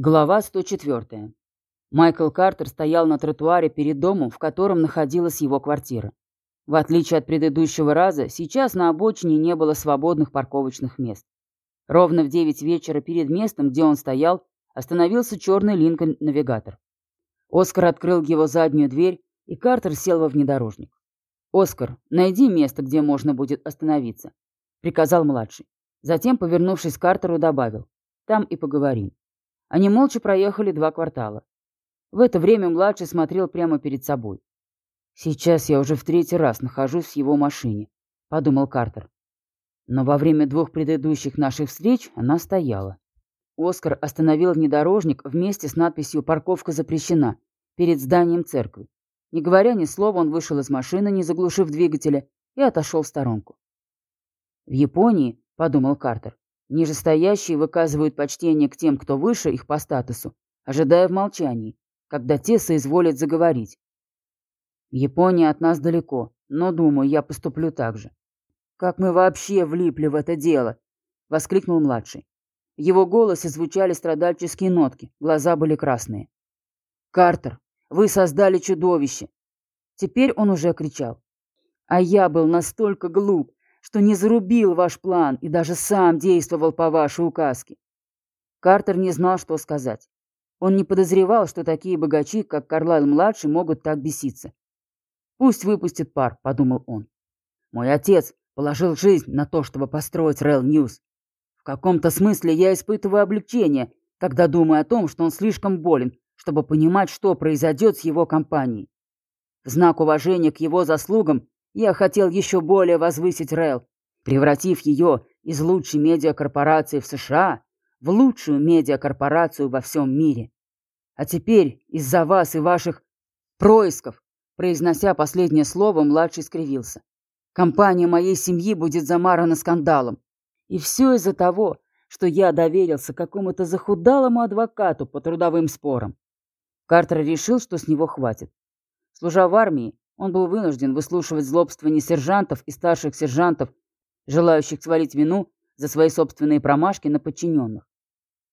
Глава 104. Майкл Картер стоял на тротуаре перед домом, в котором находилась его квартира. В отличие от предыдущего раза, сейчас на обочине не было свободных парковочных мест. Ровно в 9 вечера перед местом, где он стоял, остановился черный Линкольн-навигатор. Оскар открыл его заднюю дверь, и Картер сел во внедорожник. «Оскар, найди место, где можно будет остановиться», — приказал младший. Затем, повернувшись к Картеру, добавил. «Там и поговорим». Они молча проехали два квартала. В это время младший смотрел прямо перед собой. «Сейчас я уже в третий раз нахожусь в его машине», — подумал Картер. Но во время двух предыдущих наших встреч она стояла. Оскар остановил внедорожник вместе с надписью «Парковка запрещена» перед зданием церкви. Не говоря ни слова, он вышел из машины, не заглушив двигателя, и отошел в сторонку. «В Японии», — подумал Картер, Нижестоящие выказывают почтение к тем, кто выше их по статусу, ожидая в молчании, когда те соизволят заговорить. Япония от нас далеко, но, думаю, я поступлю так же. «Как мы вообще влипли в это дело?» — воскликнул младший. Его голосе звучали страдальческие нотки, глаза были красные. «Картер, вы создали чудовище!» Теперь он уже кричал. «А я был настолько глуп, что не зарубил ваш план и даже сам действовал по вашей указке. Картер не знал, что сказать. Он не подозревал, что такие богачи, как Карлайл-младший, могут так беситься. «Пусть выпустит пар», — подумал он. «Мой отец положил жизнь на то, чтобы построить Real News. В каком-то смысле я испытываю облегчение, когда думаю о том, что он слишком болен, чтобы понимать, что произойдет с его компанией. В знак уважения к его заслугам я хотел еще более возвысить РЭЛ, превратив ее из лучшей медиакорпорации в США в лучшую медиакорпорацию во всем мире. А теперь из-за вас и ваших происков, произнося последнее слово, младший скривился. Компания моей семьи будет замарана скандалом. И все из-за того, что я доверился какому-то захудалому адвокату по трудовым спорам. Картер решил, что с него хватит. Служа в армии, он был вынужден выслушивать злобствования сержантов и старших сержантов, желающих свалить вину за свои собственные промашки на подчиненных.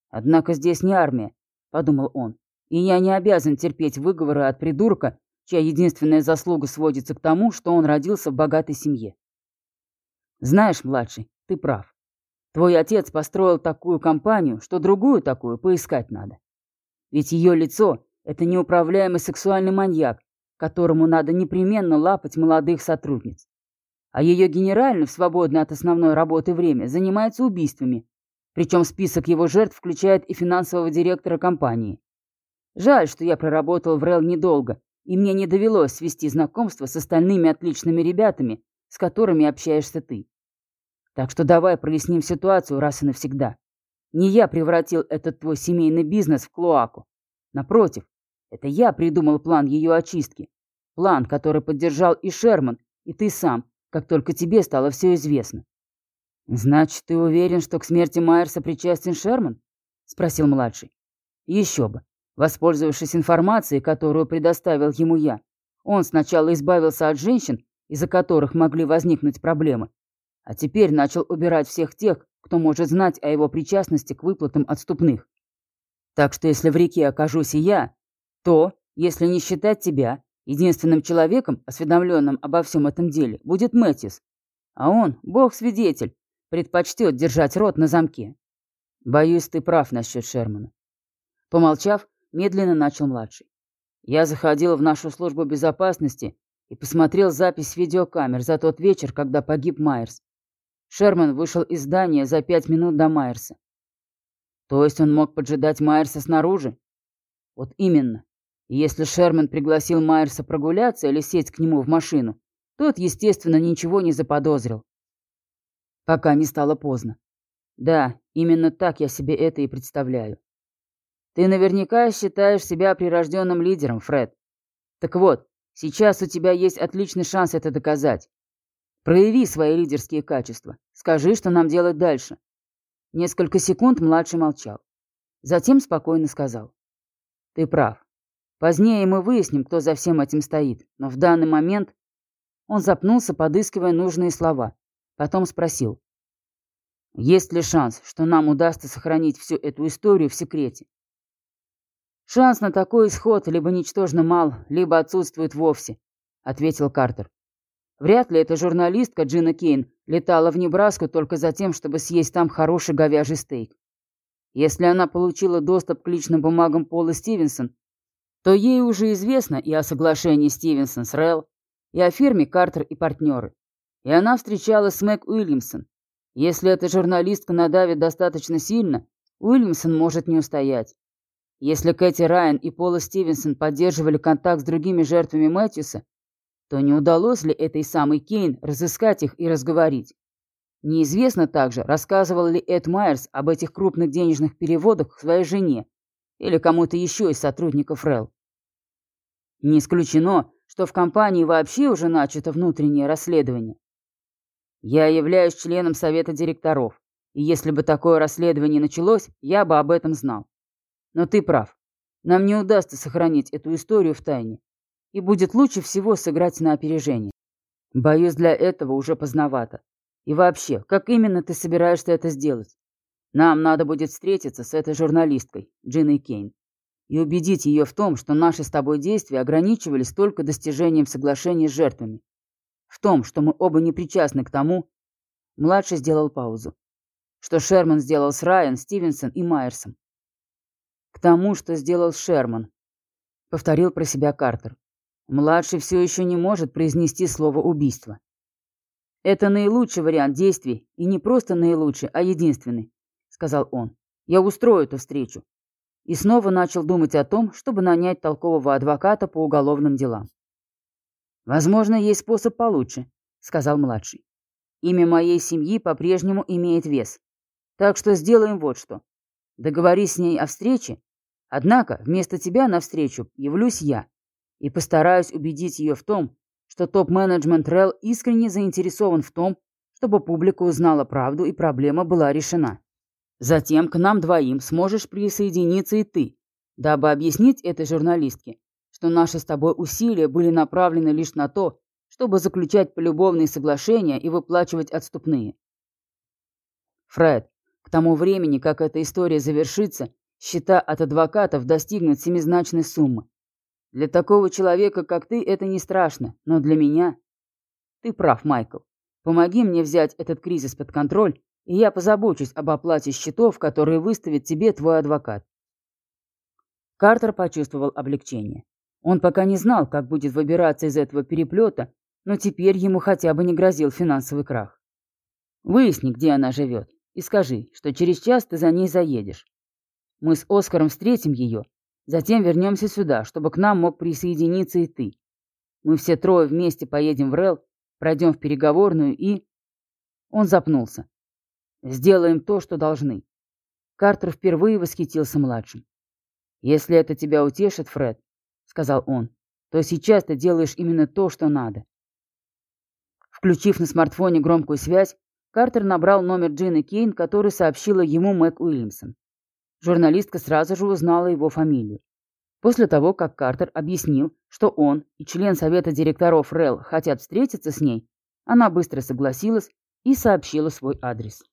«Однако здесь не армия», — подумал он, «и я не обязан терпеть выговоры от придурка, чья единственная заслуга сводится к тому, что он родился в богатой семье». «Знаешь, младший, ты прав. Твой отец построил такую компанию, что другую такую поискать надо. Ведь ее лицо — это неуправляемый сексуальный маньяк, которому надо непременно лапать молодых сотрудниц. А ее генеральный в свободное от основной работы время занимается убийствами, причем список его жертв включает и финансового директора компании. Жаль, что я проработал в РЭЛ недолго, и мне не довелось свести знакомство с остальными отличными ребятами, с которыми общаешься ты. Так что давай проясним ситуацию раз и навсегда. Не я превратил этот твой семейный бизнес в клоаку. Напротив, это я придумал план ее очистки. План, который поддержал и Шерман, и ты сам, как только тебе стало все известно. «Значит, ты уверен, что к смерти Майерса причастен Шерман?» — спросил младший. «Еще бы. Воспользовавшись информацией, которую предоставил ему я, он сначала избавился от женщин, из-за которых могли возникнуть проблемы, а теперь начал убирать всех тех, кто может знать о его причастности к выплатам отступных. Так что если в реке окажусь и я, то, если не считать тебя, единственным человеком, осведомленным обо всем этом деле, будет Мэтьюс. А он, бог-свидетель, предпочтет держать рот на замке. Боюсь, ты прав насчет Шермана. Помолчав, медленно начал младший. Я заходил в нашу службу безопасности и посмотрел запись видеокамер за тот вечер, когда погиб Майерс. Шерман вышел из здания за пять минут до Майерса. То есть он мог поджидать Майерса снаружи? Вот именно. Если Шерман пригласил Майерса прогуляться или сесть к нему в машину, тот, естественно, ничего не заподозрил. Пока не стало поздно. Да, именно так я себе это и представляю. Ты наверняка считаешь себя прирожденным лидером, Фред. Так вот, сейчас у тебя есть отличный шанс это доказать. Прояви свои лидерские качества. Скажи, что нам делать дальше. Несколько секунд младший молчал. Затем спокойно сказал. Ты прав. Позднее мы выясним, кто за всем этим стоит, но в данный момент он запнулся, подыскивая нужные слова. Потом спросил. Есть ли шанс, что нам удастся сохранить всю эту историю в секрете? Шанс на такой исход либо ничтожно мал, либо отсутствует вовсе, ответил Картер. Вряд ли эта журналистка Джина Кейн летала в Небраску только за тем, чтобы съесть там хороший говяжий стейк. Если она получила доступ к личным бумагам Пола Стивенсон, то ей уже известно и о соглашении Стивенсон с Релл, и о фирме Картер и партнеры. И она встречалась с Мэг Уильямсон. Если эта журналистка надавит достаточно сильно, Уильямсон может не устоять. Если Кэти Райан и Пола Стивенсон поддерживали контакт с другими жертвами Мэтьюса, то не удалось ли этой самой Кейн разыскать их и разговорить? Неизвестно также, рассказывал ли Эд Майерс об этих крупных денежных переводах своей жене или кому-то еще из сотрудников РЭЛ. Не исключено, что в компании вообще уже начато внутреннее расследование. Я являюсь членом совета директоров, и если бы такое расследование началось, я бы об этом знал. Но ты прав. Нам не удастся сохранить эту историю в тайне, и будет лучше всего сыграть на опережение. Боюсь, для этого уже поздновато. И вообще, как именно ты собираешься это сделать? Нам надо будет встретиться с этой журналисткой, Джиной Кейн и убедить ее в том, что наши с тобой действия ограничивались только достижением соглашения с жертвами. В том, что мы оба не причастны к тому, младший сделал паузу, что Шерман сделал с Райан, Стивенсон и Майерсом. К тому, что сделал Шерман, повторил про себя Картер. Младший все еще не может произнести слово «убийство». Это наилучший вариант действий, и не просто наилучший, а единственный, сказал он. Я устрою эту встречу и снова начал думать о том, чтобы нанять толкового адвоката по уголовным делам. «Возможно, есть способ получше», — сказал младший. «Имя моей семьи по-прежнему имеет вес. Так что сделаем вот что. Договорись с ней о встрече, однако вместо тебя на встречу явлюсь я и постараюсь убедить ее в том, что топ-менеджмент РЭЛ искренне заинтересован в том, чтобы публика узнала правду и проблема была решена. Затем к нам двоим сможешь присоединиться и ты, дабы объяснить этой журналистке, что наши с тобой усилия были направлены лишь на то, чтобы заключать полюбовные соглашения и выплачивать отступные. Фред, к тому времени, как эта история завершится, счета от адвокатов достигнут семизначной суммы. Для такого человека, как ты, это не страшно, но для меня... Ты прав, Майкл. Помоги мне взять этот кризис под контроль и я позабочусь об оплате счетов, которые выставит тебе твой адвокат. Картер почувствовал облегчение. Он пока не знал, как будет выбираться из этого переплета, но теперь ему хотя бы не грозил финансовый крах. Выясни, где она живет, и скажи, что через час ты за ней заедешь. Мы с Оскаром встретим ее, затем вернемся сюда, чтобы к нам мог присоединиться и ты. Мы все трое вместе поедем в Рел, пройдем в переговорную и... Он запнулся. Сделаем то, что должны. Картер впервые восхитился младшим. «Если это тебя утешит, Фред», — сказал он, — «то сейчас ты делаешь именно то, что надо». Включив на смартфоне громкую связь, Картер набрал номер Джины Кейн, который сообщила ему Мэг Уильямсон. Журналистка сразу же узнала его фамилию. После того, как Картер объяснил, что он и член совета директоров РЭЛ хотят встретиться с ней, она быстро согласилась и сообщила свой адрес.